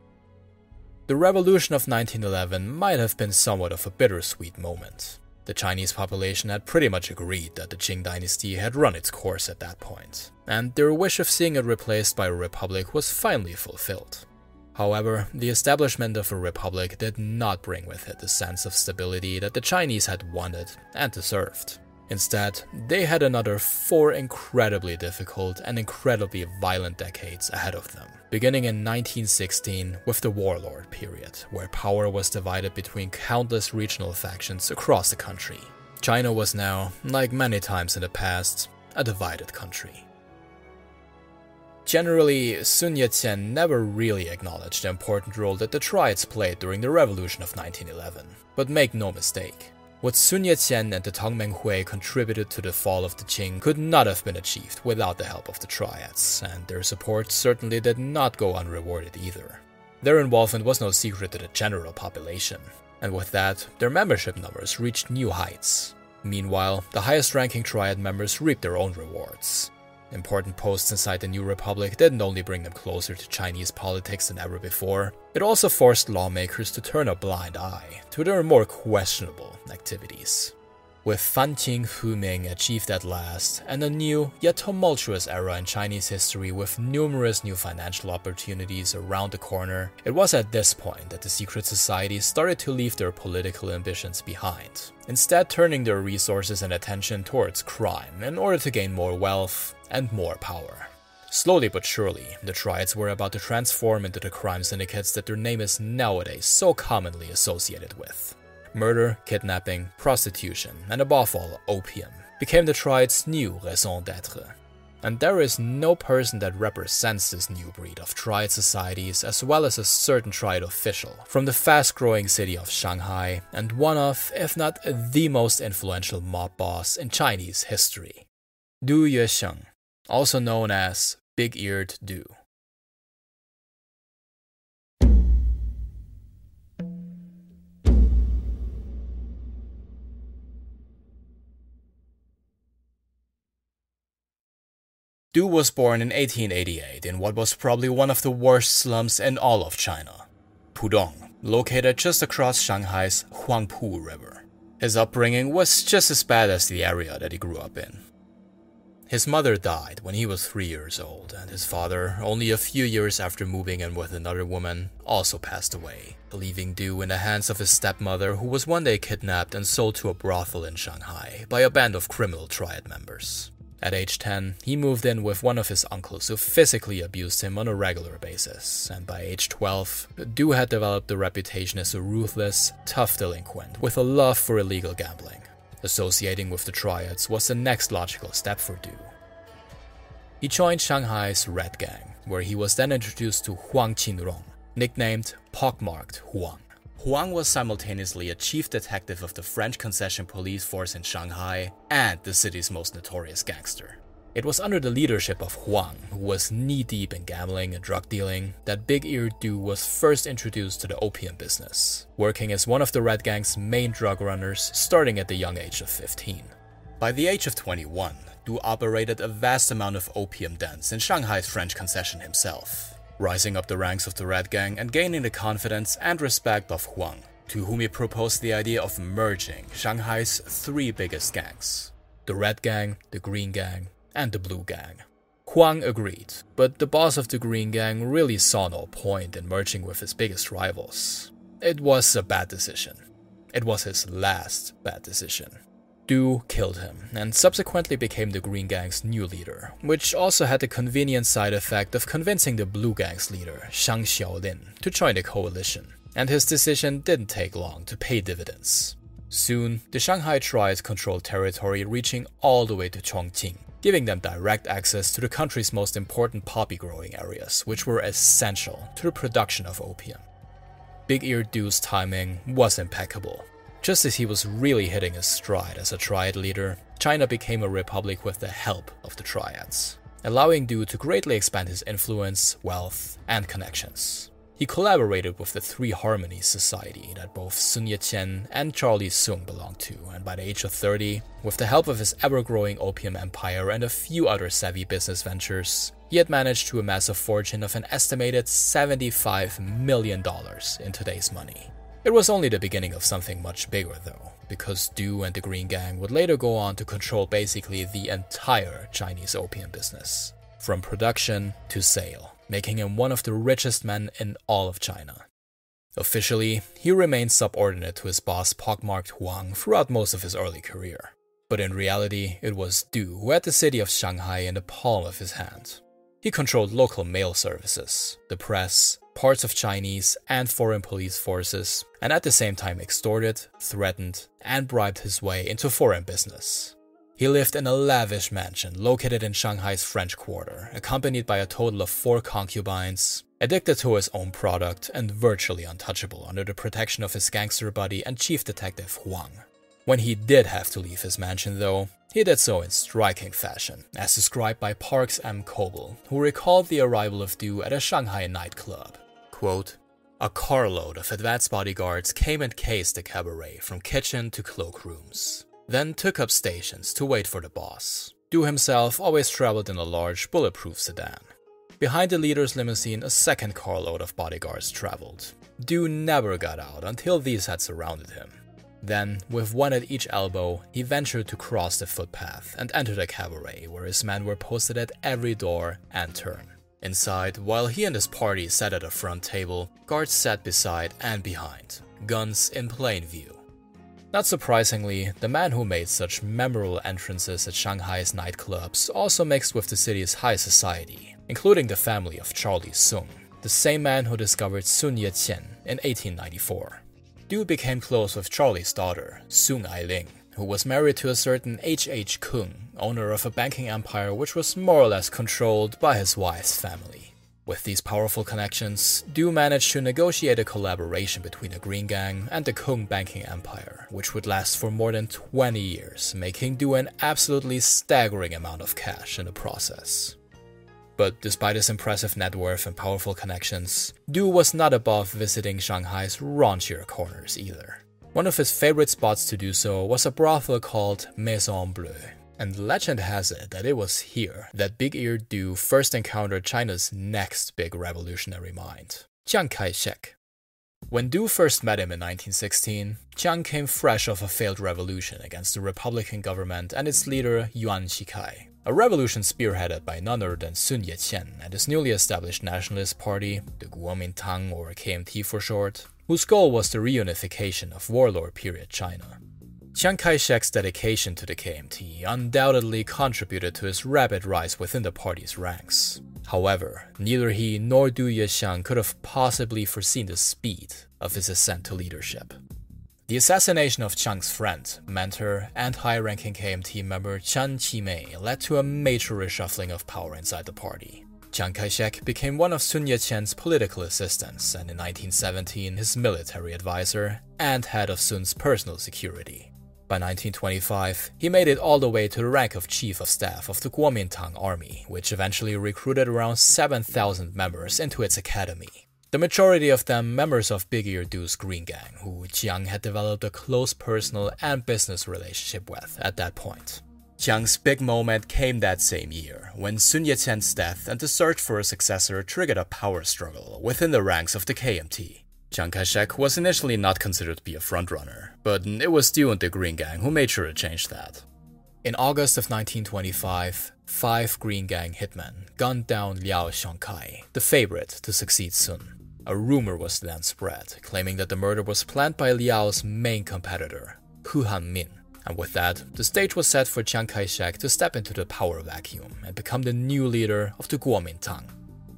The revolution of 1911 might have been somewhat of a bittersweet moment. The Chinese population had pretty much agreed that the Qing dynasty had run its course at that point, and their wish of seeing it replaced by a republic was finally fulfilled. However, the establishment of a republic did not bring with it the sense of stability that the Chinese had wanted and deserved. Instead, they had another four incredibly difficult and incredibly violent decades ahead of them, beginning in 1916 with the Warlord period, where power was divided between countless regional factions across the country. China was now, like many times in the past, a divided country. Generally, Sun Yat-sen never really acknowledged the important role that the Triads played during the Revolution of 1911. But make no mistake, what Sun Yat-sen and the Tongmenghui contributed to the fall of the Qing could not have been achieved without the help of the Triads, and their support certainly did not go unrewarded either. Their involvement was no secret to the general population, and with that, their membership numbers reached new heights. Meanwhile, the highest ranking Triad members reaped their own rewards. Important posts inside the New Republic didn't only bring them closer to Chinese politics than ever before, it also forced lawmakers to turn a blind eye to their more questionable activities. With Fan Qing Fu Ming achieved at last, and a new yet tumultuous era in Chinese history with numerous new financial opportunities around the corner, it was at this point that the secret societies started to leave their political ambitions behind, instead, turning their resources and attention towards crime in order to gain more wealth and more power. Slowly but surely, the Triads were about to transform into the crime syndicates that their name is nowadays so commonly associated with murder, kidnapping, prostitution, and above all, opium, became the triad's new raison d'etre. And there is no person that represents this new breed of triad societies as well as a certain triad official from the fast growing city of Shanghai and one of, if not the most influential mob boss in Chinese history. Du Yuesheng, also known as Big Eared Du. Du was born in 1888 in what was probably one of the worst slums in all of China, Pudong, located just across Shanghai's Huangpu River. His upbringing was just as bad as the area that he grew up in. His mother died when he was three years old, and his father, only a few years after moving in with another woman, also passed away, leaving Du in the hands of his stepmother, who was one day kidnapped and sold to a brothel in Shanghai by a band of criminal triad members. At age 10, he moved in with one of his uncles who physically abused him on a regular basis, and by age 12, Du had developed a reputation as a ruthless, tough delinquent with a love for illegal gambling. Associating with the Triads was the next logical step for Du. He joined Shanghai's Red Gang, where he was then introduced to Huang Jinrong, nicknamed Pockmarked Huang. Huang was simultaneously a chief detective of the French concession police force in Shanghai and the city's most notorious gangster. It was under the leadership of Huang, who was knee deep in gambling and drug dealing, that Big Ear Du was first introduced to the opium business, working as one of the Red Gang's main drug runners starting at the young age of 15. By the age of 21, Du operated a vast amount of opium dens in Shanghai's French concession himself, rising up the ranks of the Red Gang and gaining the confidence and respect of Huang, to whom he proposed the idea of merging Shanghai's three biggest gangs. the Red Gang, the Green Gang, and the Blue Gang. Huang agreed, but the boss of the Green Gang really saw no point in merging with his biggest rivals. It was a bad decision. It was his last bad decision. Du killed him and subsequently became the Green Gang's new leader, which also had the convenient side effect of convincing the Blue Gang's leader, Zhang Xiaolin, to join the coalition. And his decision didn't take long to pay dividends. Soon, the Shanghai Triads controlled territory reaching all the way to Chongqing, giving them direct access to the country's most important poppy growing areas, which were essential to the production of opium. Big Ear Du's timing was impeccable. Just as he was really hitting his stride as a triad leader, China became a republic with the help of the triads, allowing Du to greatly expand his influence, wealth, and connections. He collaborated with the Three Harmonies Society that both Sun Yat-sen and Charlie Soong belonged to, and by the age of 30, with the help of his ever-growing opium empire and a few other savvy business ventures, he had managed to amass a fortune of an estimated $75 million in today's money. It was only the beginning of something much bigger, though, because Du and the Green Gang would later go on to control basically the entire Chinese opium business, from production to sale, making him one of the richest men in all of China. Officially, he remained subordinate to his boss pockmarked Huang throughout most of his early career. But in reality, it was Du who had the city of Shanghai in the palm of his hand. He controlled local mail services, the press, parts of Chinese and foreign police forces, and at the same time extorted, threatened, and bribed his way into foreign business. He lived in a lavish mansion located in Shanghai's French Quarter, accompanied by a total of four concubines, addicted to his own product, and virtually untouchable under the protection of his gangster buddy and chief detective Huang. When he did have to leave his mansion, though, he did so in striking fashion, as described by Parks M. Coble, who recalled the arrival of Du at a Shanghai nightclub. Quote, a carload of advanced bodyguards came and cased the cabaret from kitchen to cloakrooms, then took up stations to wait for the boss. Du himself always traveled in a large, bulletproof sedan. Behind the leader's limousine, a second carload of bodyguards traveled. Du never got out until these had surrounded him. Then, with one at each elbow, he ventured to cross the footpath and enter the cabaret where his men were posted at every door and turn. Inside, while he and his party sat at a front table, guards sat beside and behind, guns in plain view. Not surprisingly, the man who made such memorable entrances at Shanghai's nightclubs also mixed with the city's high society, including the family of Charlie Soong, the same man who discovered Sun Yat-sen in 1894. Du became close with Charlie's daughter, Soong Ai-ling, who was married to a certain H. H. Kung, owner of a banking empire which was more or less controlled by his wife's family. With these powerful connections, Du managed to negotiate a collaboration between the Green Gang and the Kung banking empire, which would last for more than 20 years, making Du an absolutely staggering amount of cash in the process. But despite his impressive net worth and powerful connections, Du was not above visiting Shanghai's raunchier corners either. One of his favorite spots to do so was a brothel called Maison Bleue, and legend has it that it was here that Big Ear Du first encountered China's next big revolutionary mind, Chiang Kai shek. When Du first met him in 1916, Chiang came fresh off a failed revolution against the Republican government and its leader Yuan Shikai a revolution spearheaded by none other than Sun Yat-sen and his newly established nationalist party, the Kuomintang or KMT for short, whose goal was the reunification of warlord period China. Chiang Kai-shek's dedication to the KMT undoubtedly contributed to his rapid rise within the party's ranks. However, neither he nor Du Yuesheng could have possibly foreseen the speed of his ascent to leadership. The assassination of Chiang's friend, mentor, and high ranking KMT member Chen Qimei led to a major reshuffling of power inside the party. Chiang Kai shek became one of Sun Yat sen's political assistants and in 1917 his military advisor and head of Sun's personal security. By 1925, he made it all the way to the rank of Chief of Staff of the Kuomintang Army, which eventually recruited around 7,000 members into its academy. The majority of them members of Big Ear Du's Green Gang, who Chiang had developed a close personal and business relationship with at that point. Chiang's big moment came that same year, when Sun Yat-sen's death and the search for a successor triggered a power struggle within the ranks of the KMT. Chiang Kai-shek was initially not considered to be a frontrunner, but it was and the Green Gang who made sure to change that. In August of 1925, five Green Gang hitmen gunned down Liao Zhongkai, the favorite to succeed Sun. A rumor was then spread, claiming that the murder was planned by Liao's main competitor, Hu Hanmin. And with that, the stage was set for Chiang Kai shek to step into the power vacuum and become the new leader of the Kuomintang.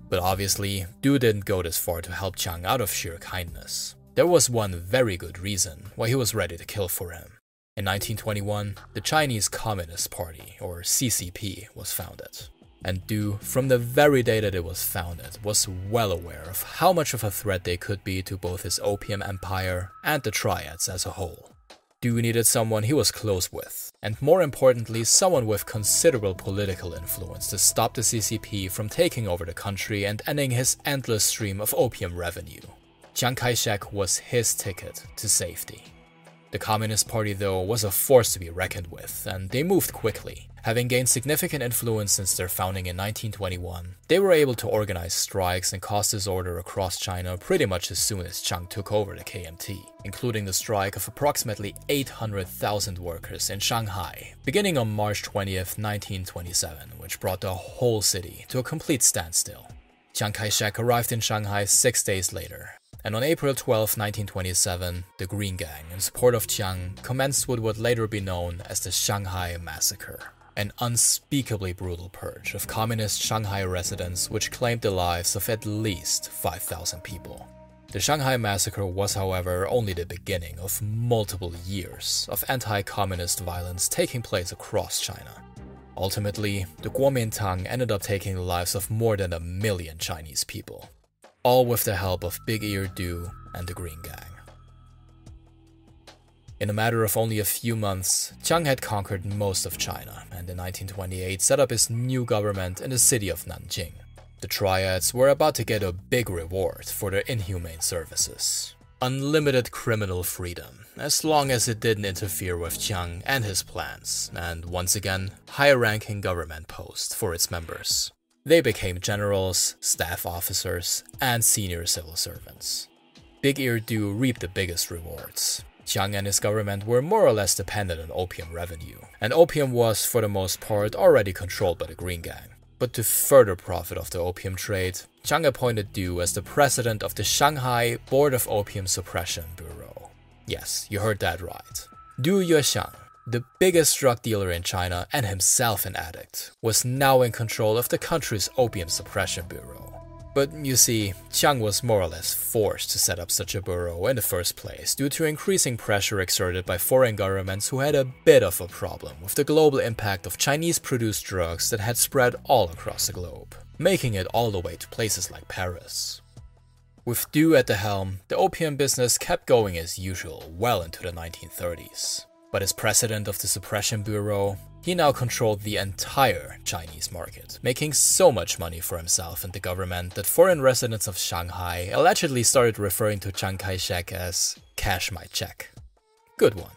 But obviously, Du didn't go this far to help Chiang out of sheer kindness. There was one very good reason why he was ready to kill for him. In 1921, the Chinese Communist Party, or CCP, was founded. And Du, from the very day that it was founded, was well aware of how much of a threat they could be to both his opium empire and the triads as a whole. Du needed someone he was close with, and more importantly, someone with considerable political influence to stop the CCP from taking over the country and ending his endless stream of opium revenue. Chiang Kai shek was his ticket to safety. The Communist Party, though, was a force to be reckoned with, and they moved quickly. Having gained significant influence since their founding in 1921, they were able to organize strikes and cause disorder across China pretty much as soon as Chiang took over the KMT, including the strike of approximately 800,000 workers in Shanghai, beginning on March 20th, 1927, which brought the whole city to a complete standstill. Chiang Kai shek arrived in Shanghai six days later, and on April 12, 1927, the Green Gang, in support of Chiang, commenced what would later be known as the Shanghai Massacre, an unspeakably brutal purge of communist Shanghai residents which claimed the lives of at least 5,000 people. The Shanghai Massacre was, however, only the beginning of multiple years of anti communist violence taking place across China. Ultimately, the Kuomintang ended up taking the lives of more than a million Chinese people all with the help of Big Ear Du and the Green Gang. In a matter of only a few months, Chiang had conquered most of China and in 1928 set up his new government in the city of Nanjing. The Triads were about to get a big reward for their inhumane services. Unlimited criminal freedom, as long as it didn't interfere with Chiang and his plans, and once again, high ranking government posts for its members. They became generals, staff officers, and senior civil servants. Big Ear Du reaped the biggest rewards. Chiang and his government were more or less dependent on opium revenue, and opium was, for the most part, already controlled by the Green Gang. But to further profit off the opium trade, Chiang appointed Du as the president of the Shanghai Board of Opium Suppression Bureau. Yes, you heard that right. Du Yuesheng the biggest drug dealer in China and himself an addict, was now in control of the country's opium suppression bureau. But you see, Chiang was more or less forced to set up such a bureau in the first place due to increasing pressure exerted by foreign governments who had a bit of a problem with the global impact of Chinese produced drugs that had spread all across the globe, making it all the way to places like Paris. With Du at the helm, the opium business kept going as usual well into the 1930s. But as president of the Suppression Bureau, he now controlled the entire Chinese market, making so much money for himself and the government that foreign residents of Shanghai allegedly started referring to Chiang Kai shek as cash my check. Good one.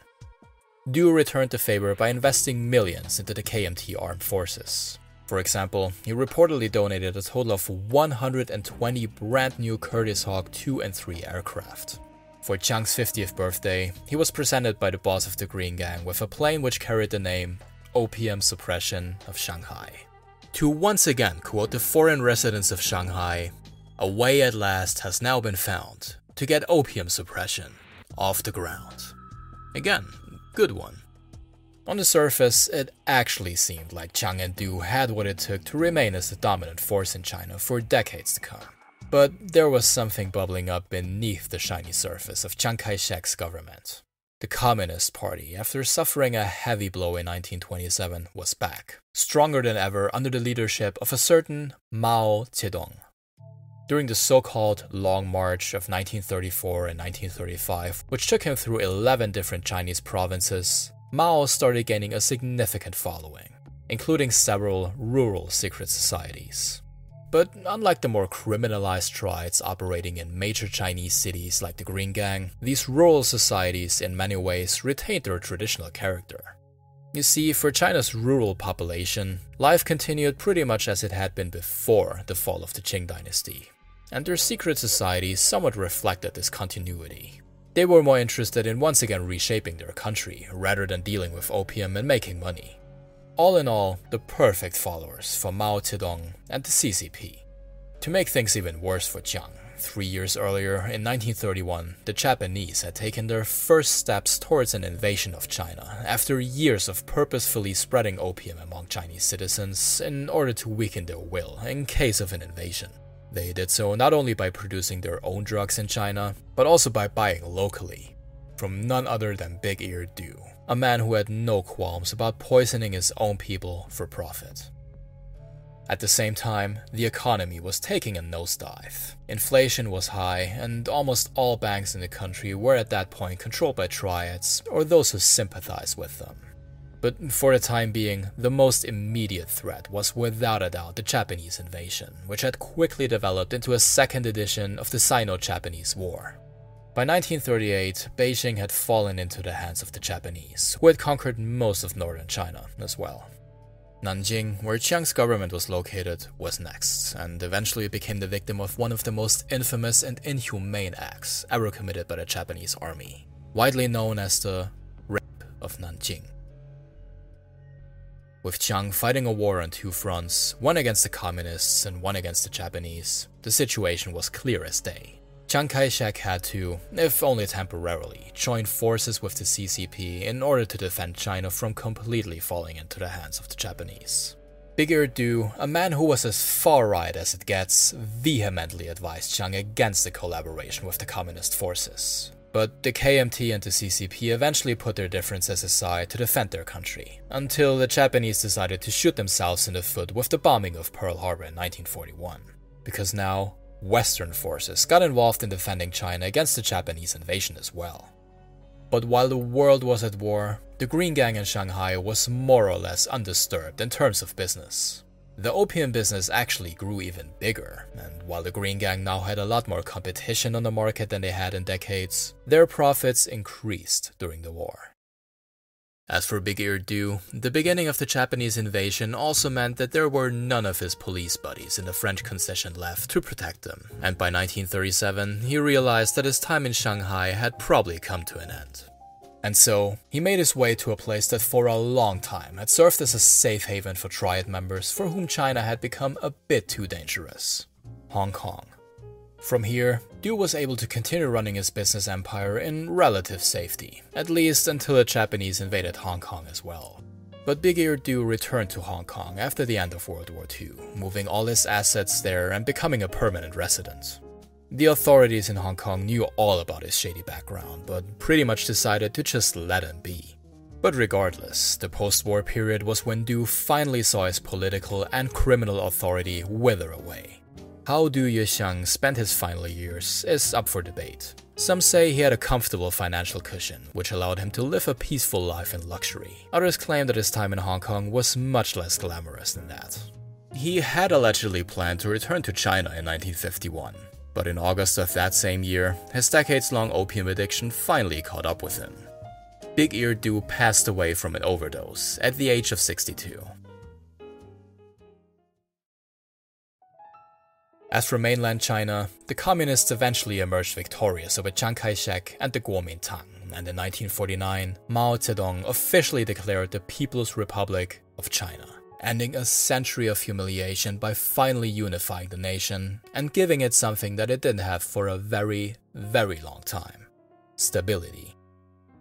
Du returned the favor by investing millions into the KMT armed forces. For example, he reportedly donated a total of 120 brand new Curtiss Hawk 2 and 3 aircraft, for Chiang's 50th birthday, he was presented by the boss of the Green Gang with a plane which carried the name Opium Suppression of Shanghai. To once again quote the foreign residents of Shanghai, a way at last has now been found to get opium suppression off the ground. Again, good one. On the surface, it actually seemed like Chiang and Du had what it took to remain as the dominant force in China for decades to come. But there was something bubbling up beneath the shiny surface of Chiang Kai shek's government. The Communist Party, after suffering a heavy blow in 1927, was back, stronger than ever under the leadership of a certain Mao Zedong. During the so called Long March of 1934 and 1935, which took him through 11 different Chinese provinces, Mao started gaining a significant following, including several rural secret societies. But unlike the more criminalized triads operating in major Chinese cities like the Green Gang, these rural societies in many ways retained their traditional character. You see, for China's rural population, life continued pretty much as it had been before the fall of the Qing dynasty, and their secret societies somewhat reflected this continuity. They were more interested in once again reshaping their country rather than dealing with opium and making money. All in all, the perfect followers for Mao Zedong and the CCP. To make things even worse for Chiang, three years earlier, in 1931, the Japanese had taken their first steps towards an invasion of China after years of purposefully spreading opium among Chinese citizens in order to weaken their will in case of an invasion. They did so not only by producing their own drugs in China, but also by buying locally from none other than Big Ear Du, a man who had no qualms about poisoning his own people for profit. At the same time, the economy was taking a nosedive. Inflation was high, and almost all banks in the country were at that point controlled by triads or those who sympathized with them. But for the time being, the most immediate threat was without a doubt the Japanese invasion, which had quickly developed into a second edition of the Sino Japanese War. By 1938, Beijing had fallen into the hands of the Japanese, who had conquered most of northern China as well. Nanjing, where Chiang's government was located, was next, and eventually became the victim of one of the most infamous and inhumane acts ever committed by the Japanese army, widely known as the Rape of Nanjing. With Chiang fighting a war on two fronts, one against the communists and one against the Japanese, the situation was clear as day. Chiang Kai shek had to, if only temporarily, join forces with the CCP in order to defend China from completely falling into the hands of the Japanese. Big Ear Du, a man who was as far right as it gets, vehemently advised Chiang against the collaboration with the communist forces. But the KMT and the CCP eventually put their differences aside to defend their country, until the Japanese decided to shoot themselves in the foot with the bombing of Pearl Harbor in 1941. Because now, Western forces got involved in defending China against the Japanese invasion as well. But while the world was at war, the Green Gang in Shanghai was more or less undisturbed in terms of business. The opium business actually grew even bigger, and while the Green Gang now had a lot more competition on the market than they had in decades, their profits increased during the war. As for Big Ear Du, the beginning of the Japanese invasion also meant that there were none of his police buddies in the French concession left to protect him, and by 1937 he realized that his time in Shanghai had probably come to an end. And so, he made his way to a place that for a long time had served as a safe haven for Triad members for whom China had become a bit too dangerous Hong Kong. From here, Du was able to continue running his business empire in relative safety, at least until the Japanese invaded Hong Kong as well. But Big Ear Du returned to Hong Kong after the end of World War II, moving all his assets there and becoming a permanent resident. The authorities in Hong Kong knew all about his shady background, but pretty much decided to just let him be. But regardless, the post war period was when Du finally saw his political and criminal authority wither away. How Du Yuesheng spent his final years is up for debate. Some say he had a comfortable financial cushion, which allowed him to live a peaceful life in luxury. Others claim that his time in Hong Kong was much less glamorous than that. He had allegedly planned to return to China in 1951, but in August of that same year, his decades long opium addiction finally caught up with him. Big Ear Du passed away from an overdose at the age of 62. As for mainland China, the communists eventually emerged victorious over Chiang Kai shek and the Kuomintang, and in 1949, Mao Zedong officially declared the People's Republic of China, ending a century of humiliation by finally unifying the nation and giving it something that it didn't have for a very, very long time stability.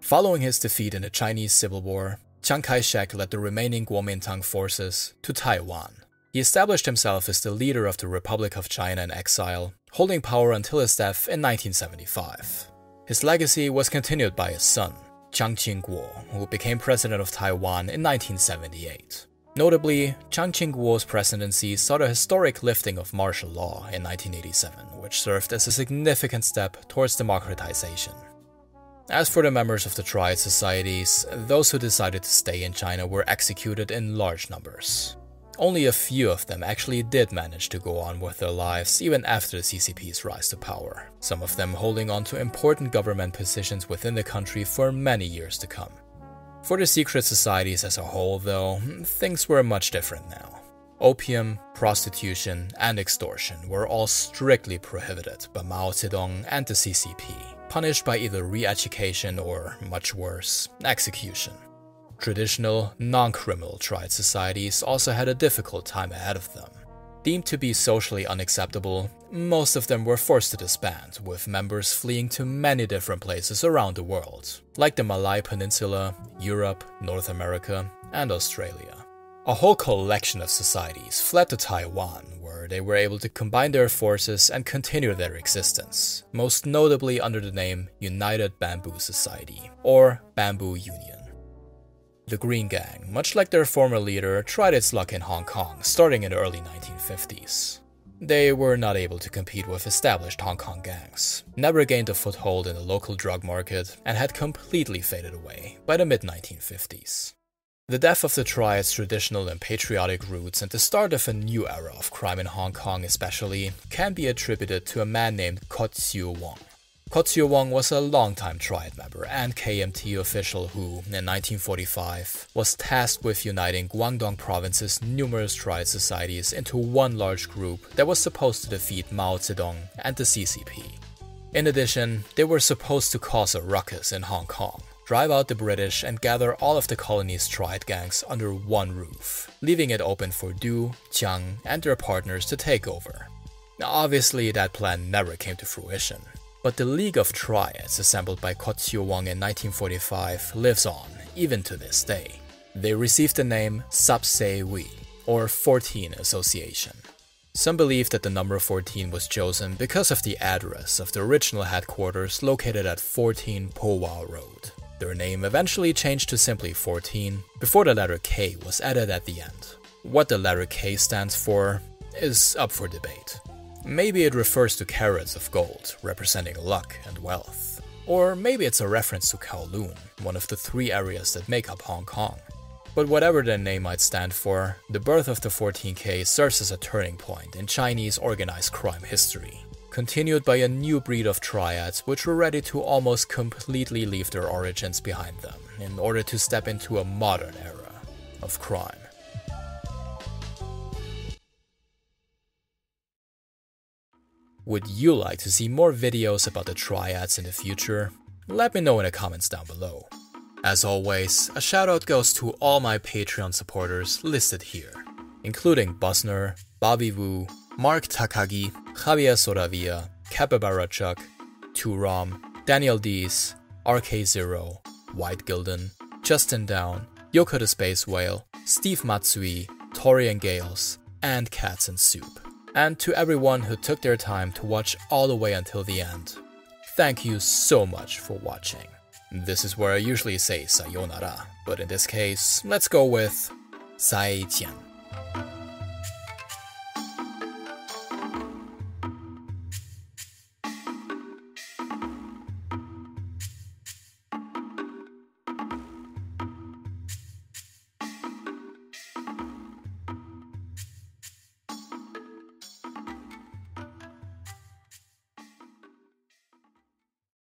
Following his defeat in the Chinese Civil War, Chiang Kai shek led the remaining Kuomintang forces to Taiwan he established himself as the leader of the Republic of China in exile, holding power until his death in 1975. His legacy was continued by his son, Chiang Ching-kuo, who became president of Taiwan in 1978. Notably, Chiang Ching-kuo's presidency saw the historic lifting of martial law in 1987, which served as a significant step towards democratization. As for the members of the Triad societies, those who decided to stay in China were executed in large numbers. Only a few of them actually did manage to go on with their lives even after the CCP's rise to power, some of them holding on to important government positions within the country for many years to come. For the secret societies as a whole, though, things were much different now. Opium, prostitution, and extortion were all strictly prohibited by Mao Zedong and the CCP, punished by either re education or, much worse, execution. Traditional, non criminal triad societies also had a difficult time ahead of them. Deemed to be socially unacceptable, most of them were forced to disband, with members fleeing to many different places around the world, like the Malay Peninsula, Europe, North America, and Australia. A whole collection of societies fled to Taiwan, where they were able to combine their forces and continue their existence, most notably under the name United Bamboo Society, or Bamboo Union. The Green Gang, much like their former leader, tried its luck in Hong Kong starting in the early 1950s. They were not able to compete with established Hong Kong gangs, never gained a foothold in the local drug market, and had completely faded away by the mid 1950s. The death of the Triad's traditional and patriotic roots and the start of a new era of crime in Hong Kong, especially, can be attributed to a man named Kot Siu Wong. Kot Siu Wong was a longtime Triad member and KMT official who, in 1945, was tasked with uniting Guangdong province's numerous Triad societies into one large group that was supposed to defeat Mao Zedong and the CCP. In addition, they were supposed to cause a ruckus in Hong Kong, drive out the British, and gather all of the colony's Triad gangs under one roof, leaving it open for Du, Chiang, and their partners to take over. Obviously, that plan never came to fruition. But the League of Triads, assembled by Kot Siu in 1945, lives on, even to this day. They received the name Sap Se Wee, or 14 Association. Some believe that the number 14 was chosen because of the address of the original headquarters located at 14 Po Wau Road. Their name eventually changed to simply 14 before the letter K was added at the end. What the letter K stands for is up for debate. Maybe it refers to carats of gold, representing luck and wealth. Or maybe it's a reference to Kowloon, one of the three areas that make up Hong Kong. But whatever the name might stand for, the birth of the 14K serves as a turning point in Chinese organized crime history, continued by a new breed of triads which were ready to almost completely leave their origins behind them in order to step into a modern era of crime. Would you like to see more videos about the triads in the future? Let me know in the comments down below. As always, a shout out goes to all my Patreon supporters listed here, including Busner, Bobby Wu, Mark Takagi, Javier Soravia, Capybara Chuck, Turam, Daniel Dees, RK0, White Gilden, Justin Down, Yoko the Space Whale, Steve Matsui, Tori and Gales, and Cats and Soup and to everyone who took their time to watch all the way until the end. Thank you so much for watching. This is where I usually say sayonara, but in this case, let's go with 再见.